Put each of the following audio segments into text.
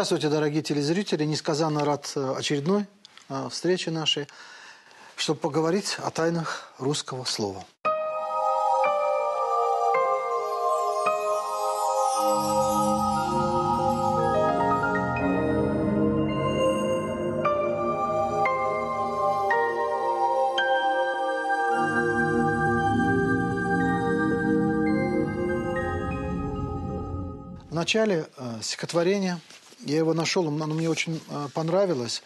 Здравствуйте, дорогие телезрители. Несказанно рад э, очередной э, встрече нашей, чтобы поговорить о тайнах русского слова. В начале э, стихотворения я его нашел, оно мне очень э, понравилось,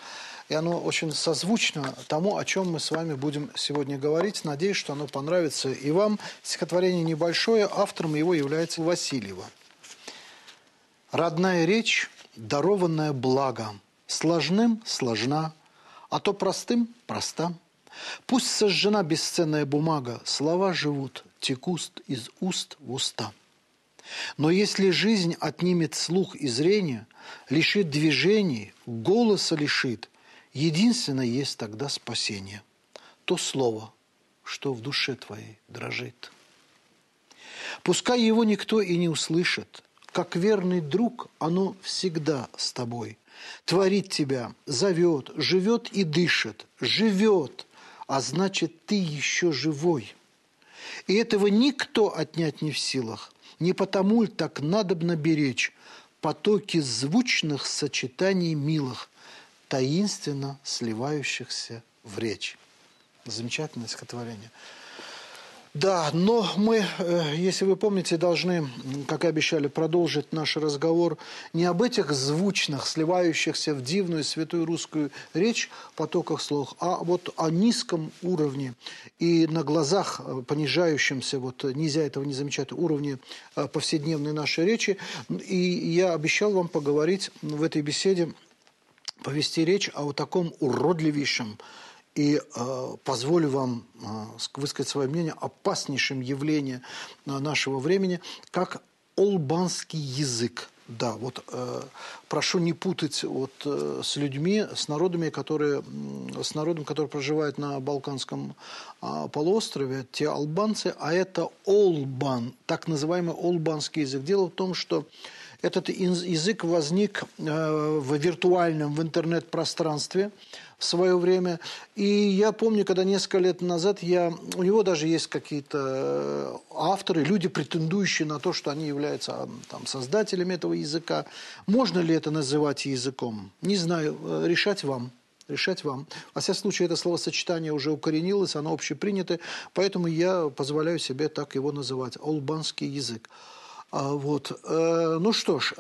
и оно очень созвучно тому, о чем мы с вами будем сегодня говорить. Надеюсь, что оно понравится и вам. Стихотворение небольшое, автором его является Васильева. «Родная речь, дарованная благо, сложным – сложна, а то простым – проста. Пусть сожжена бесценная бумага, слова живут, текут из уст в уста». Но если жизнь отнимет слух и зрение, лишит движений, голоса лишит, единственное есть тогда спасение. То слово, что в душе твоей дрожит. Пускай его никто и не услышит, как верный друг, оно всегда с тобой. Творит тебя, зовет, живет и дышит, живет, а значит, ты еще живой. И этого никто отнять не в силах. Не потому ли так надобно беречь потоки звучных сочетаний милых, таинственно сливающихся в речь. Замечательное стихотворение. Да, но мы, э, если вы помните, должны, как и обещали, продолжить наш разговор не об этих звучных, сливающихся в дивную святую русскую речь потоках слов, а вот о низком уровне и на глазах э, понижающемся, вот нельзя этого не замечать, уровне э, повседневной нашей речи. И я обещал вам поговорить в этой беседе, повести речь о вот таком уродливейшем, и э, позволю вам э, высказать свое мнение опаснейшем явлении э, нашего времени, как олбанский язык. Да, вот э, прошу не путать вот, э, с людьми, с народами, которые, с народом, который проживает на Балканском э, полуострове, те албанцы, а это олбан, так называемый олбанский язык. Дело в том, что этот язык возник э, в виртуальном, в интернет-пространстве – в свое время. И я помню, когда несколько лет назад я... У него даже есть какие-то э, авторы, люди, претендующие на то, что они являются а, там, создателями этого языка. Можно ли это называть языком? Не знаю, э, решать вам решать вам. Во всяком случае, это словосочетание уже укоренилось, оно общепринято, поэтому я позволяю себе так его называть. Албанский язык. А, вот. Э, ну что ж,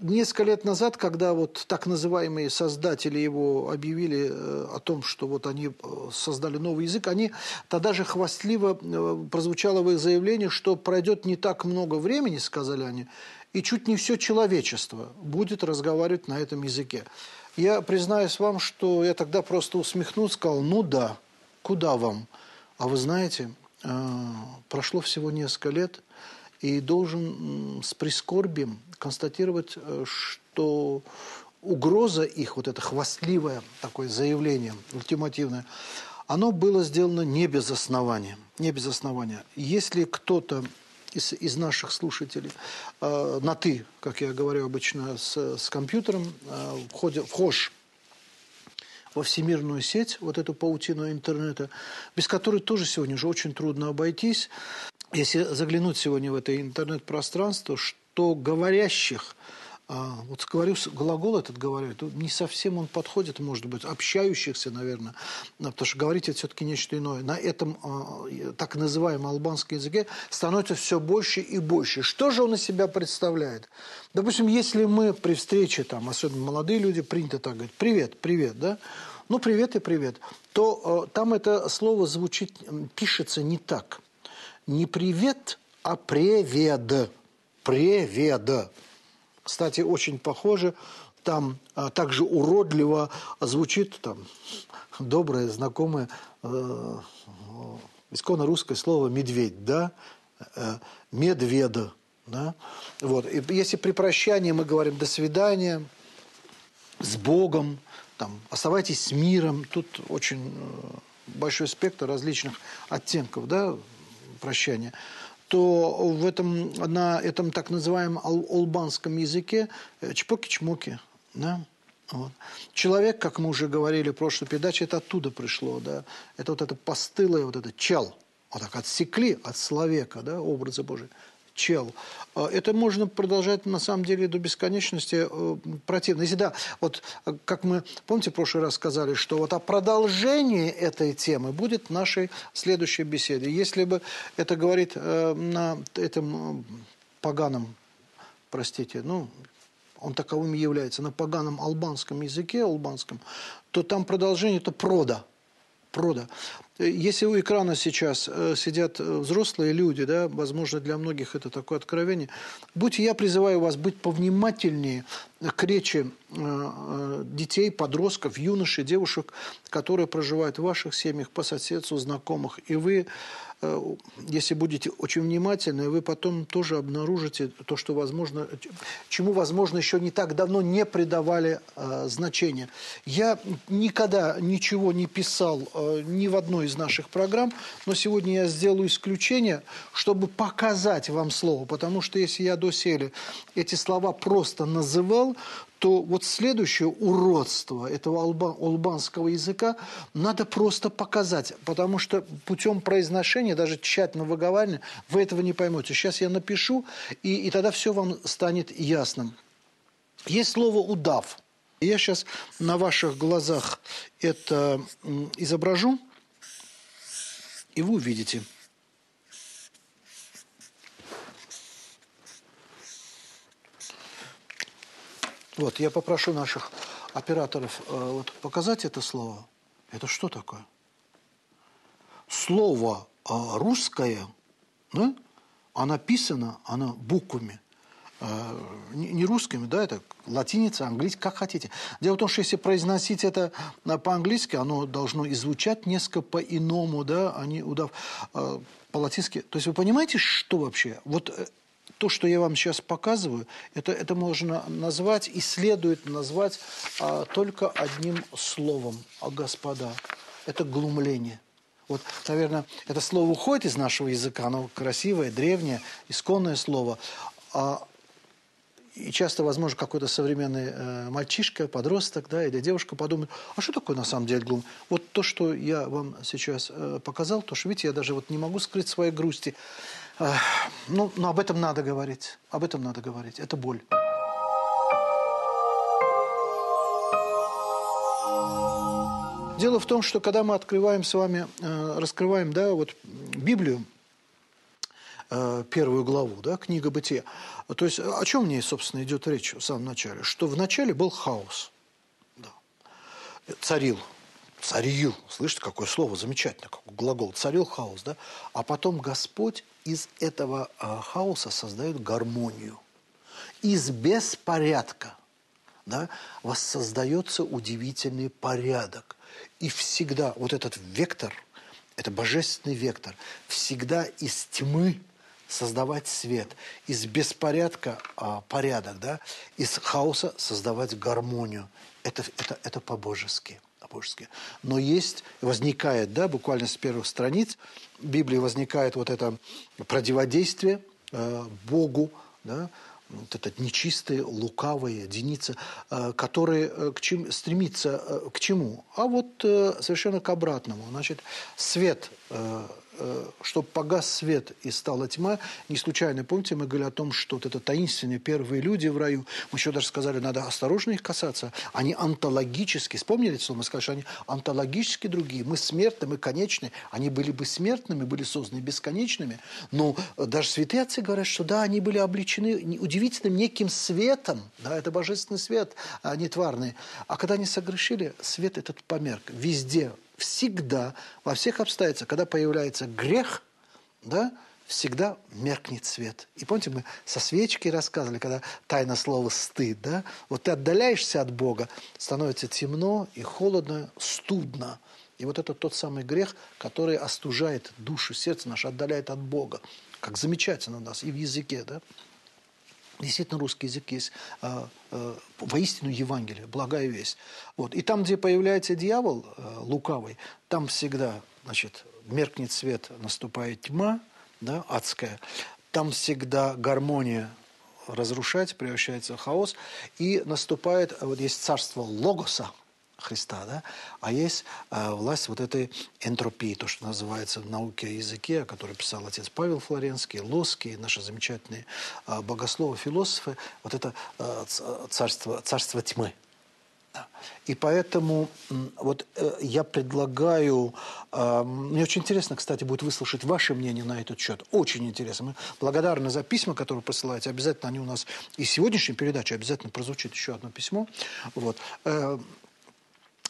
Несколько лет назад, когда вот так называемые создатели его объявили э, о том, что вот они э, создали новый язык, они тогда же хвастливо э, прозвучало в их заявлении, что пройдет не так много времени, сказали они, и чуть не все человечество будет разговаривать на этом языке. Я признаюсь вам, что я тогда просто усмехнулся, сказал, ну да, куда вам? А вы знаете, прошло всего несколько лет, и должен с прискорбием констатировать, э, что угроза их, вот это хвастливое такое заявление, ультимативное, оно было сделано не без основания. Не без основания. Если кто-то из, из наших слушателей э, на «ты», как я говорю обычно, с, с компьютером, э, вхож во всемирную сеть, вот эту паутину интернета, без которой тоже сегодня же очень трудно обойтись. Если заглянуть сегодня в это интернет-пространство, что говорящих, а, вот говорю, глагол этот говорю, не совсем он подходит, может быть, общающихся, наверное, потому что говорить это все-таки нечто иное. На этом а, так называемом албанском языке становится все больше и больше. Что же он из себя представляет? Допустим, если мы при встрече, там, особенно молодые люди, принято так говорить, привет, привет, да, ну, привет и привет, то там это слово звучит, пишется не так – не привет, а привет. Привет. Кстати, очень похоже, там а, также уродливо звучит там доброе, знакомое э, исконно русское слово «медведь», да? Э, «Медведа», да? Вот. И если при прощании мы говорим «до свидания», «с Богом», там, «оставайтесь с миром», тут очень э, большой спектр различных оттенков, да, прощания, что в этом, на этом так называемом албанском языке э, чпоки-чмоки, да, вот. Человек, как мы уже говорили в прошлой передаче, это оттуда пришло, да, это вот это постылое, вот это чел, вот так отсекли от человека, да, образа Божий чел. А, это можно продолжать, на самом деле, до бесконечности э, противно. Если да, вот э, как мы, помните, в прошлый раз сказали, что вот о продолжении этой темы будет нашей следующей беседе. Если бы это говорит э, на этом поганом, простите, ну, он таковым является, на поганом албанском языке, албанском, то там продолжение – это прода – прода. Если у экрана сейчас э, сидят э, взрослые люди, да, возможно, для многих это такое откровение, будьте, я призываю вас быть повнимательнее к речи э, детей, подростков, юношей, девушек, которые проживают в ваших семьях, по соседству, знакомых. И вы если будете очень внимательны, вы потом тоже обнаружите то, что возможно, чему, возможно, еще не так давно не придавали э, значения. Я никогда ничего не писал э, ни в одной из наших программ, но сегодня я сделаю исключение, чтобы показать вам слово, потому что если я доселе эти слова просто называл, то вот следующее уродство этого албанского языка надо просто показать, потому что путем произношения, даже тщательно выговаривания, вы этого не поймете. Сейчас я напишу, и, и тогда все вам станет ясным. Есть слово «удав». Я сейчас на ваших глазах это изображу, и вы увидите – Вот, я попрошу наших операторов э, вот, показать это слово. Это что такое? Слово э, русское, да, а написано оно буквами. Э, не, русскими, да, это латиница, английский, как хотите. Дело в том, что если произносить это э, по-английски, оно должно и несколько по-иному, да, а не удав э, по-латински. То есть вы понимаете, что вообще? Вот э, то, что я вам сейчас показываю, это, это можно назвать и следует назвать а, только одним словом, а, господа. Это глумление. Вот, наверное, это слово уходит из нашего языка, оно красивое, древнее, исконное слово. А, и часто, возможно, какой-то современный э, мальчишка, подросток да, или девушка подумает, а что такое на самом деле глум? Вот то, что я вам сейчас э, показал, то, что, видите, я даже вот не могу скрыть своей грусти. Ну, но об этом надо говорить. Об этом надо говорить. Это боль. Дело в том, что когда мы открываем с вами, э, раскрываем, да, вот Библию, э, первую главу, да, книга Бытия. То есть о чем мне, собственно, идет речь в самом начале? Что в начале был хаос. Да. Царил царил, слышите, какое слово замечательное, как глагол, царил хаос, да? А потом Господь из этого а, хаоса создает гармонию. Из беспорядка да, воссоздается удивительный порядок. И всегда вот этот вектор, это божественный вектор, всегда из тьмы создавать свет, из беспорядка а, порядок, да, из хаоса создавать гармонию. Это, это, это по-божески по-божески. Но есть, возникает, да, буквально с первых страниц Библии возникает вот это противодействие э, Богу, да, вот этот нечистые, лукавые единицы, э, которые э, к чем, стремится э, к чему? А вот совершенно к обратному. Значит, свет чтобы погас свет и стала тьма. Не случайно, помните, мы говорили о том, что вот это таинственные первые люди в раю, мы еще даже сказали, надо осторожно их касаться. Они антологически, вспомнили слово? Мы сказали, что они антологически другие. Мы смертны, мы конечны. Они были бы смертными, были созданы бесконечными. Но даже святые отцы говорят, что да, они были обличены удивительным неким светом. Да, это божественный свет, а не тварный. А когда они согрешили, свет этот померк. Везде всегда, во всех обстоятельствах, когда появляется грех, да, всегда меркнет свет. И помните, мы со свечки рассказывали, когда тайна слова «стыд», да? Вот ты отдаляешься от Бога, становится темно и холодно, студно. И вот это тот самый грех, который остужает душу, сердце наше, отдаляет от Бога. Как замечательно у нас и в языке, да? Действительно, русский язык есть э, э, воистину Евангелие, благая весть. Вот. И там, где появляется дьявол э, лукавый, там всегда значит, меркнет свет, наступает тьма, да, адская, там всегда гармония разрушать, превращается в хаос, и наступает, вот есть царство логоса, Христа, да? а есть э, власть вот этой энтропии, то, что называется в науке о языке, о которой писал отец Павел Флоренский, Лоский, наши замечательные э, богословы, философы, вот это э, царство, царство тьмы. И поэтому вот э, я предлагаю, э, мне очень интересно, кстати, будет выслушать ваше мнение на этот счет. Очень интересно. Мы благодарны за письма, которые присылаете. Обязательно они у нас и сегодняшней передаче обязательно прозвучит еще одно письмо. Вот. Э,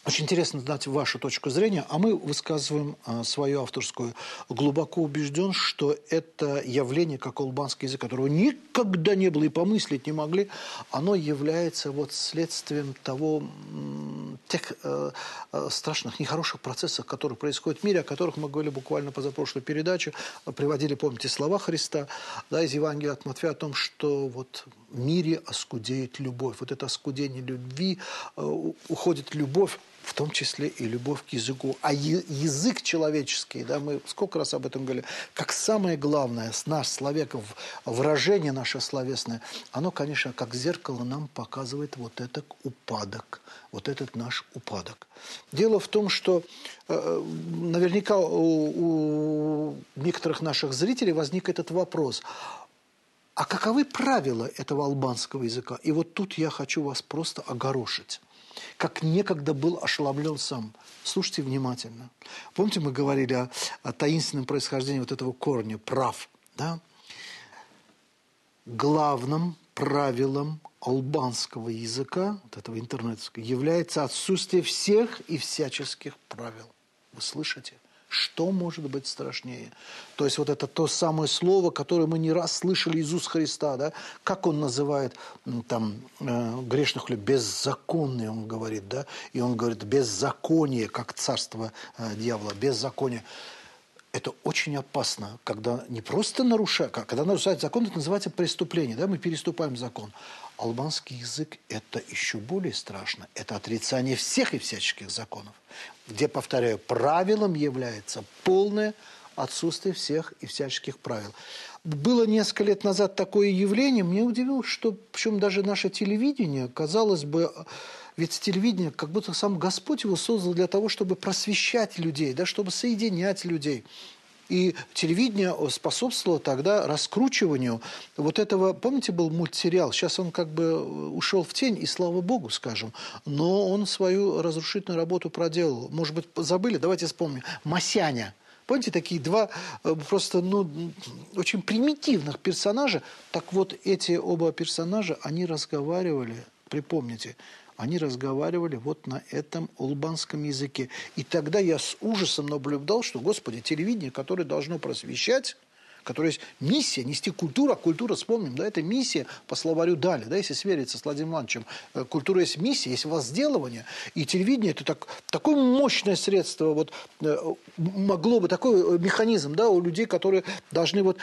очень интересно знать вашу точку зрения, а мы высказываем а, свою авторскую. Глубоко убежден, что это явление, как албанский язык, которого никогда не было и помыслить не могли, оно является вот следствием того, тех э, э, страшных, нехороших процессов, которые происходят в мире, о которых мы говорили буквально позапрошлой передаче, приводили, помните, слова Христа да, из Евангелия от Матфея о том, что вот в мире оскудеет любовь. Вот это оскудение любви, э, уходит любовь, в том числе и любовь к языку. А язык человеческий, да, мы сколько раз об этом говорили, как самое главное, с нас, человеков, выражение наше словесное, оно, конечно, как зеркало нам показывает вот этот упадок, вот этот наш упадок. Дело в том, что э, наверняка у, у некоторых наших зрителей возник этот вопрос – а каковы правила этого албанского языка? И вот тут я хочу вас просто огорошить как некогда был ошеломлен сам. Слушайте внимательно. Помните, мы говорили о, о таинственном происхождении вот этого корня, прав, да? Главным правилом албанского языка, вот этого интернетского, является отсутствие всех и всяческих правил. Вы слышите? Что может быть страшнее? То есть вот это то самое слово, которое мы не раз слышали из уст Христа, да? Как он называет там э, грешных людей? Беззаконные, он говорит, да? И он говорит беззаконие, как царство э, дьявола, беззаконие. Это очень опасно, когда не просто нарушают, когда нарушают закон, это называется преступление, да? Мы переступаем закон. Албанский язык – это еще более страшно. Это отрицание всех и всяческих законов, где, повторяю, правилом является полное отсутствие всех и всяческих правил. Было несколько лет назад такое явление, мне удивило, что, причем даже наше телевидение, казалось бы, ведь телевидение, как будто сам Господь его создал для того, чтобы просвещать людей, да, чтобы соединять людей. И телевидение способствовало тогда раскручиванию вот этого, помните, был мультсериал, сейчас он как бы ушел в тень, и слава богу, скажем, но он свою разрушительную работу проделал. Может быть, забыли? Давайте вспомним. «Масяня». Помните, такие два э, просто ну, очень примитивных персонажа. Так вот, эти оба персонажа, они разговаривали, припомните, они разговаривали вот на этом улбанском языке. И тогда я с ужасом наблюдал, что, Господи, телевидение, которое должно просвещать, которая есть миссия, нести культуру, а культура, вспомним, да, это миссия по словарю Дали, да, если свериться с Владимиром Ивановичем, э, культура есть миссия, есть возделывание, и телевидение это так, такое мощное средство, вот, э, могло бы, такой э, механизм, да, у людей, которые должны вот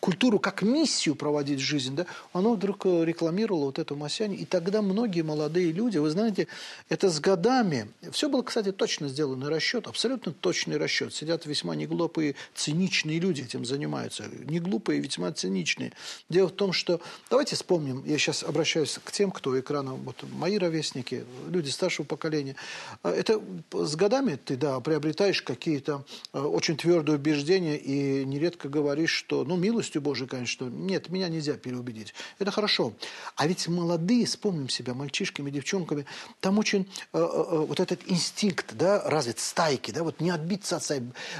культуру как миссию проводить в жизнь, да, оно вдруг рекламировало вот эту Масянь, и тогда многие молодые люди, вы знаете, это с годами, все было, кстати, точно сделанный расчет, абсолютно точный расчет, сидят весьма неглупые, циничные люди этим занимаются, не глупые, весьма циничные. Дело в том, что... Давайте вспомним, я сейчас обращаюсь к тем, кто экрана, вот мои ровесники, люди старшего поколения. А, это с годами ты, да, приобретаешь какие-то а, очень твердые убеждения и нередко говоришь, что, ну, милостью Божией, конечно, нет, меня нельзя переубедить. Это хорошо. А ведь молодые, вспомним себя, мальчишками, девчонками, там очень э, вот этот инстинкт, да, развит, стайки, да, вот не отбиться от стайки.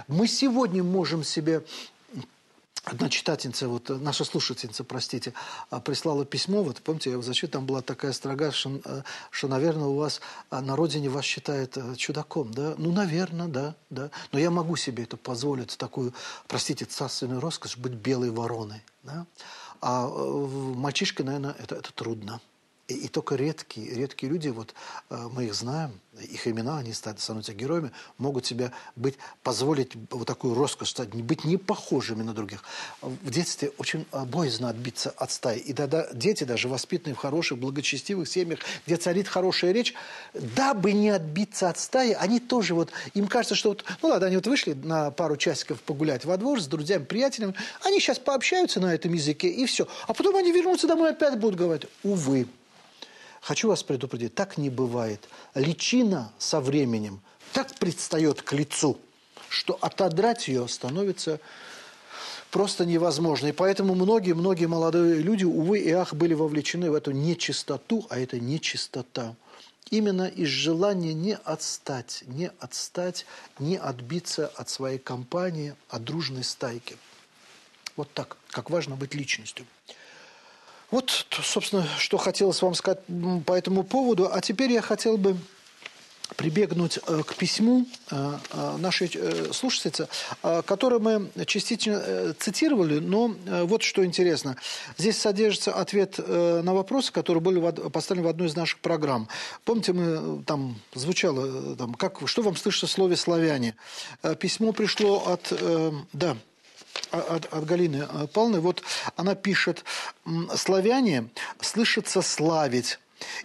Мы сегодня можем себе Одна читательница, вот наша слушательница, простите, а, прислала письмо, вот помните, я в защиту, там была такая строга, что, э, что, наверное, у вас а, на родине вас считают э, чудаком, да? Ну, наверное, да, да. Но я могу себе это позволить, такую, простите, царственную роскошь, быть белой вороной, да? А э, мальчишке, наверное, это, это трудно. И, и только редкие, редкие люди, вот э, мы их знаем, их имена, они становятся героями, могут себе быть, позволить вот такую роскошь, стать, быть не похожими на других. В детстве очень боязно отбиться от стаи. И тогда дети, даже воспитанные в хороших, благочестивых семьях, где царит хорошая речь, дабы не отбиться от стаи, они тоже вот, им кажется, что вот, ну ладно, они вот вышли на пару часиков погулять во двор с друзьями, приятелями, они сейчас пообщаются на этом языке, и все. А потом они вернутся домой и опять будут говорить. Увы. Хочу вас предупредить, так не бывает. Личина со временем так предстает к лицу, что отодрать ее становится просто невозможно. И поэтому многие-многие молодые люди, увы и ах, были вовлечены в эту нечистоту, а это нечистота. Именно из желания не отстать, не отстать, не отбиться от своей компании, от дружной стайки. Вот так, как важно быть личностью. Вот, собственно, что хотелось вам сказать по этому поводу. А теперь я хотел бы прибегнуть э, к письму э, э, нашей слушательницы, которое мы частично цитировали, но вот что интересно. Здесь содержится ответ на вопросы, которые были поставлены в одной из наших программ. Помните, мы там звучало, там, как, что вам слышится в слове «славяне»? Письмо пришло от... Да, от, от Галины Павловны. Вот она пишет, славяне слышится славить,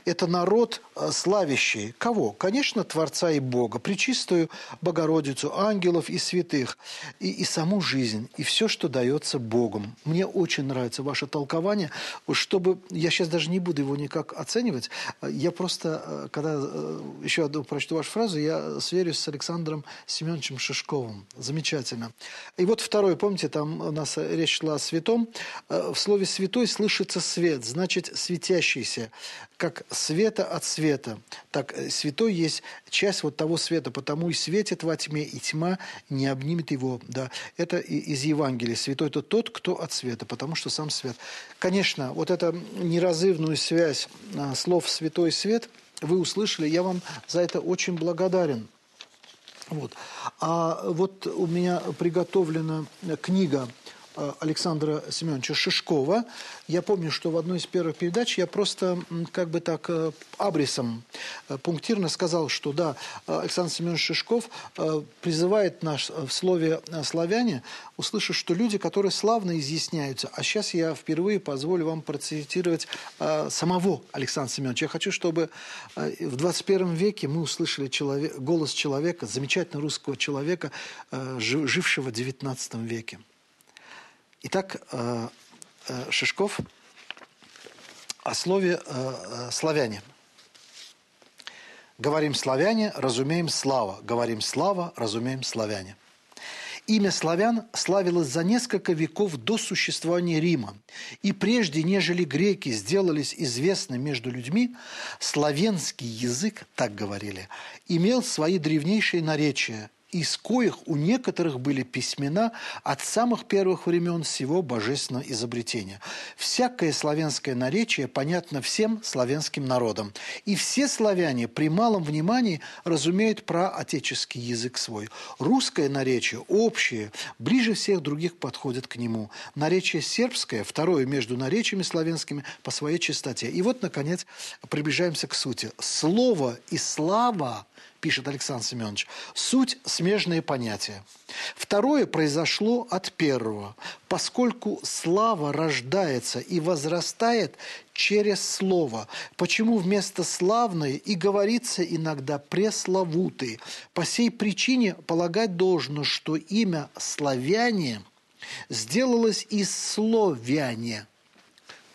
это народ э, славящий. Кого? Конечно, Творца и Бога, Пречистую Богородицу, ангелов и святых, и, и саму жизнь, и все, что дается Богом. Мне очень нравится ваше толкование, чтобы, я сейчас даже не буду его никак оценивать, я просто, э, когда э, еще одну прочту вашу фразу, я сверюсь с Александром Семеновичем Шишковым. Замечательно. И вот второе, помните, там у нас речь шла о святом. В слове «святой» слышится свет, значит, светящийся как света от света, так э, святой есть часть вот того света, потому и светит во тьме, и тьма не обнимет его. Да. Это из Евангелия. Святой – это тот, кто от света, потому что сам свет. Конечно, вот эту неразрывную связь а, слов «святой свет» вы услышали. Я вам за это очень благодарен. Вот. А вот у меня приготовлена книга Александра Семеновича Шишкова. Я помню, что в одной из первых передач я просто как бы так э, абрисом э, пунктирно сказал, что да, Александр Семенович Шишков призывает нас в слове «славяне» услышать, что люди, которые славно изъясняются. А сейчас я впервые позволю вам процитировать самого Александра Семеновича. Я хочу, чтобы в 21 веке мы услышали человек, голос человека, замечательного русского человека, жившего в 19 веке. Итак, э, э, Шишков о слове э, «славяне». Говорим «славяне», разумеем «слава». Говорим «слава», разумеем «славяне». Имя славян славилось за несколько веков до существования Рима. И прежде, нежели греки сделались известны между людьми, славянский язык, так говорили, имел свои древнейшие наречия – из коих у некоторых были письмена от самых первых времен всего божественного изобретения. Всякое славянское наречие понятно всем славянским народам. И все славяне при малом внимании разумеют про отеческий язык свой. Русское наречие общее, ближе всех других подходит к нему. Наречие сербское, второе между наречиями славянскими по своей чистоте. И вот, наконец, приближаемся к сути. Слово и слава – пишет Александр Семенович, суть смежные понятия. Второе произошло от первого, поскольку слава рождается и возрастает через слово. Почему вместо славной и говорится иногда пресловутый? По сей причине полагать должно, что имя славяне сделалось из словяне.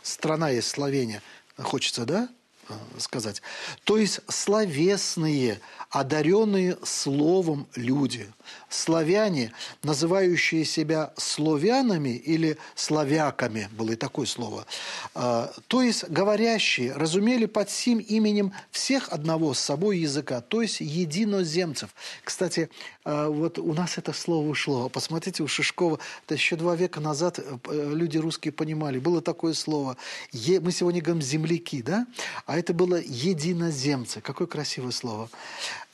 Страна есть Словения. Хочется, да? Э, сказать. То есть словесные, одаренные словом люди. Славяне, называющие себя славянами или славяками, было и такое слово, э, то есть говорящие, разумели под сим именем всех одного с собой языка, то есть единоземцев. Кстати, э, вот у нас это слово ушло. Посмотрите, у Шишкова, это еще два века назад люди русские понимали, было такое слово. Мы сегодня говорим «земляки», да? А а это было единоземцы. Какое красивое слово.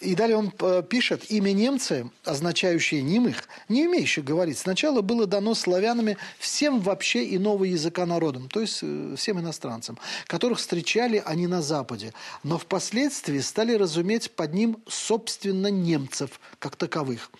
И далее он э, пишет, имя немцы, означающее немых, не умеющих говорить, сначала было дано славянами всем вообще иного языка народам, то есть э, всем иностранцам, которых встречали они на Западе, но впоследствии стали разуметь под ним собственно немцев как таковых.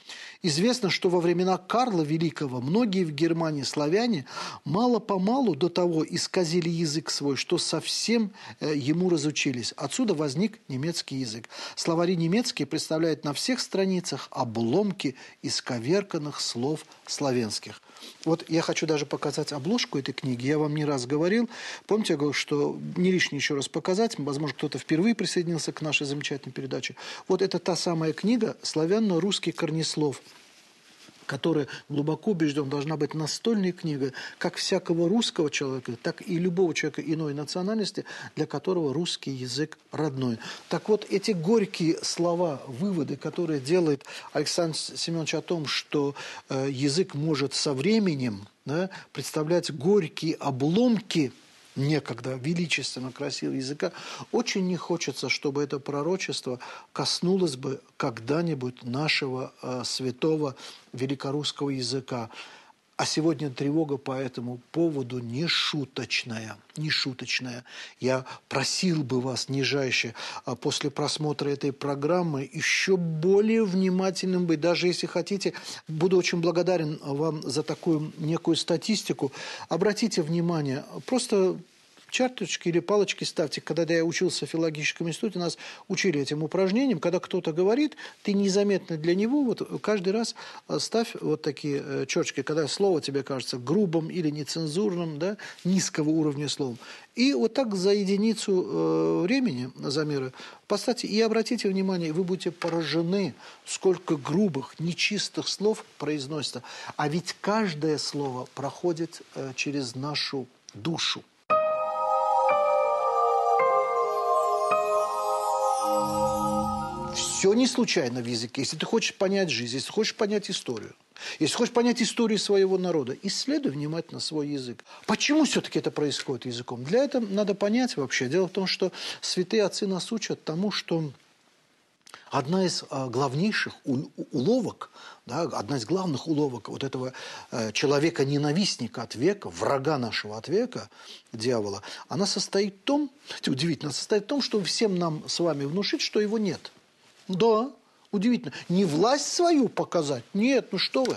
Известно, что во времена Карла Великого многие в Германии славяне мало-помалу до того исказили язык свой, что совсем э, ему разучились. Отсюда возник немецкий язык. Словари немецкие представляют на всех страницах обломки исковерканных слов славянских. Вот я хочу даже показать обложку этой книги. Я вам не раз говорил. Помните, я говорил, что не лишне еще раз показать. Возможно, кто-то впервые присоединился к нашей замечательной передаче. Вот это та самая книга «Славянно-русский корнеслов» которая, глубоко убежден, должна быть настольной книгой как всякого русского человека, так и любого человека иной национальности, для которого русский язык родной. Так вот, эти горькие слова, выводы, которые делает Александр Семенович о том, что э, язык может со временем да, представлять горькие обломки – некогда величественно красивого языка, очень не хочется, чтобы это пророчество коснулось бы когда-нибудь нашего э, святого великорусского языка. А сегодня тревога по этому поводу не шуточная, не шуточная. Я просил бы вас, нижайше, а после просмотра этой программы еще более внимательным быть. Даже если хотите, буду очень благодарен вам за такую некую статистику. Обратите внимание, просто чарточки или палочки ставьте. Когда я учился в филологическом институте, нас учили этим упражнением. Когда кто-то говорит, ты незаметно для него, вот каждый раз э, ставь вот такие э, черточки, когда слово тебе кажется грубым или нецензурным, да, низкого уровня словом. И вот так за единицу э, времени замеры поставьте и обратите внимание, вы будете поражены, сколько грубых, нечистых слов произносится. А ведь каждое слово проходит через нашу душу. Все не случайно в языке. Если ты хочешь понять жизнь, если хочешь понять историю, если хочешь понять историю своего народа, исследуй внимательно свой язык. Почему все-таки это происходит языком? Для этого надо понять вообще. Дело в том, что святые отцы нас учат тому, что одна из а, главнейших уловок, да, одна из главных уловок вот этого э, человека-ненавистника от века, врага нашего от века, дьявола, она состоит в том, удивительно, состоит в том, что всем нам с вами внушить, что его нет – да, удивительно. Не власть свою показать. Нет, ну что вы.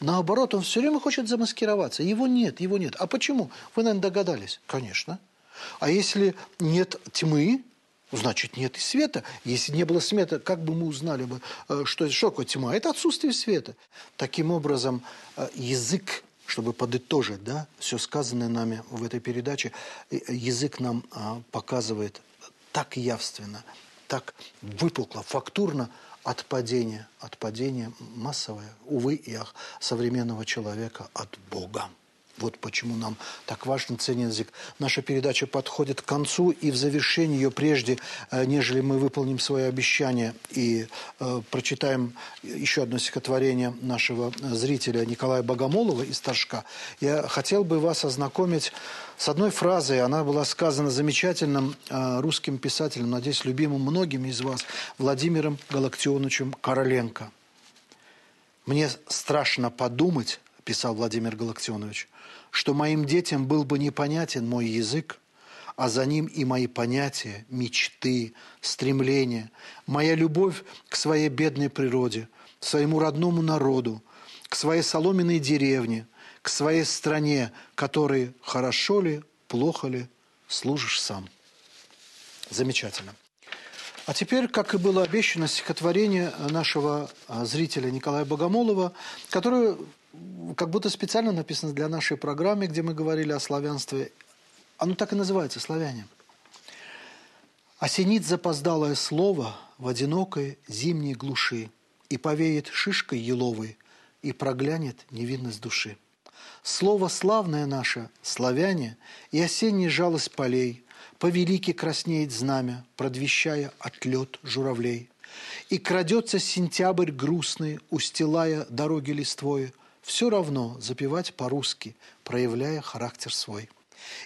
Наоборот, он все время хочет замаскироваться. Его нет, его нет. А почему? Вы, наверное, догадались. Конечно. А если нет тьмы, значит, нет и света. Если не было света, как бы мы узнали бы, э, что это такое тьма? Это отсутствие света. Таким образом, э, язык, чтобы подытожить да, все сказанное нами в этой передаче, э, язык нам показывает так явственно – так выпукло, фактурно от падения, от падения массовое, увы и ах, современного человека от Бога. Вот почему нам так важен ценен язык. Наша передача подходит к концу, и в завершении ее, прежде э, нежели мы выполним свое обещание и э, прочитаем еще одно стихотворение нашего зрителя Николая Богомолова из Торжка, я хотел бы вас ознакомить с одной фразой. Она была сказана замечательным э, русским писателем, надеюсь, любимым многими из вас, Владимиром Галактионовичем Короленко. «Мне страшно подумать, – писал Владимир Галактионович, что моим детям был бы непонятен мой язык, а за ним и мои понятия, мечты, стремления, моя любовь к своей бедной природе, своему родному народу, к своей соломенной деревне, к своей стране, которой хорошо ли, плохо ли служишь сам. Замечательно. А теперь, как и было обещано, стихотворение нашего а, зрителя Николая Богомолова, которое как будто специально написано для нашей программы, где мы говорили о славянстве. Оно так и называется «Славяне». Осенит запоздалое слово в одинокой зимней глуши И повеет шишкой еловой, и проглянет невинность души. Слово славное наше, славяне, и осенняя жалость полей, Повелики краснеет знамя, продвещая отлет журавлей. И крадется сентябрь грустный, устилая дороги листвой, все равно запевать по-русски, проявляя характер свой.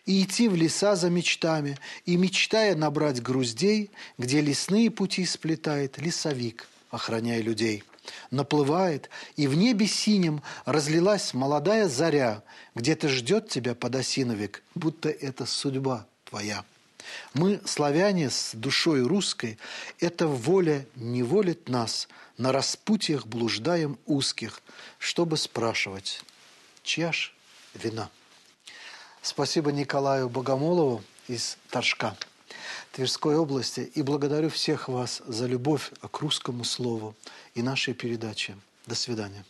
и идти в леса за мечтами, и, мечтая набрать груздей, где лесные пути сплетает лесовик, охраняя людей. Наплывает, и в небе синим разлилась молодая заря, где-то ждет тебя подосиновик, будто это судьба твоя. Мы, славяне с душой русской, эта воля не волит нас, на распутьях блуждаем узких, чтобы спрашивать, чья ж вина? Спасибо Николаю Богомолову из Торжка Тверской области и благодарю всех вас за любовь к русскому слову и нашей передаче. До свидания.